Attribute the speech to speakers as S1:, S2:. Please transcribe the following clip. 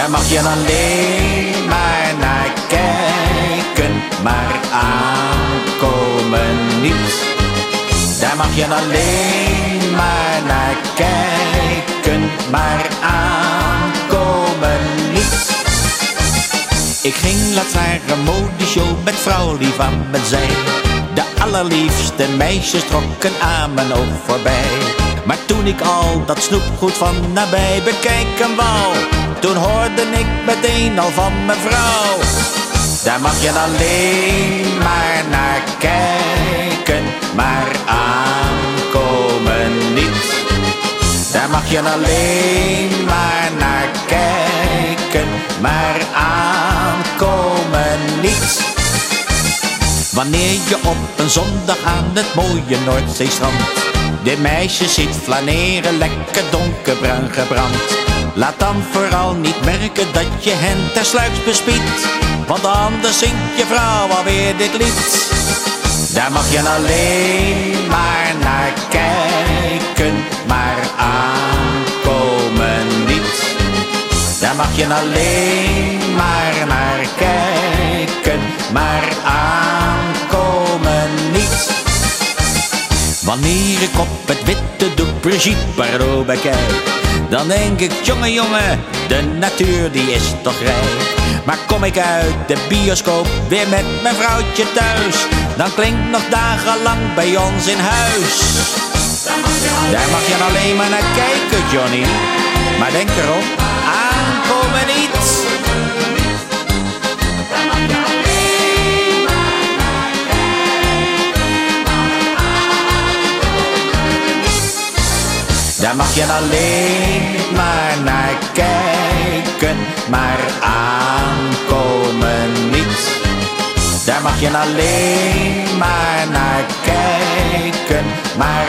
S1: Daar mag je alleen maar naar kijken, maar aankomen niet. Daar mag je alleen maar naar kijken, maar aankomen niet. Ik ging laatst naar een modeshow met vrouw aan mijn zij. De allerliefste meisjes trokken aan mijn oog voorbij. Maar toen ik al dat snoepgoed van nabij bekijken wou, toen hoorde ik meteen al van mijn vrouw. Daar mag je alleen maar naar kijken, maar aankomen niet. Daar mag je alleen maar naar kijken, maar aankomen niet. Wanneer je op een zondag aan het mooie Noordzeestrand de meisjes ziet flaneren, lekker donkerbruin gebrand. Laat dan vooral niet merken dat je hen tersluiks bespiedt, want anders zingt je vrouw alweer dit lied. Daar mag je alleen maar naar kijken, maar aankomen niet. Daar mag je alleen maar naar kijken, maar aankomen niet. Wanneer ik op het witte de Brigitte Bardot bekijk, dan denk ik, jongen, jongen, de natuur die is toch rijk. Maar kom ik uit de bioscoop weer met mijn vrouwtje thuis, dan klinkt nog dagenlang bij ons in huis. Daar mag je alleen maar naar kijken, Johnny. Maar denk erop, aankomen niet. Daar mag je alleen maar naar kijken, maar aankomen niet. Daar mag je alleen maar naar kijken, maar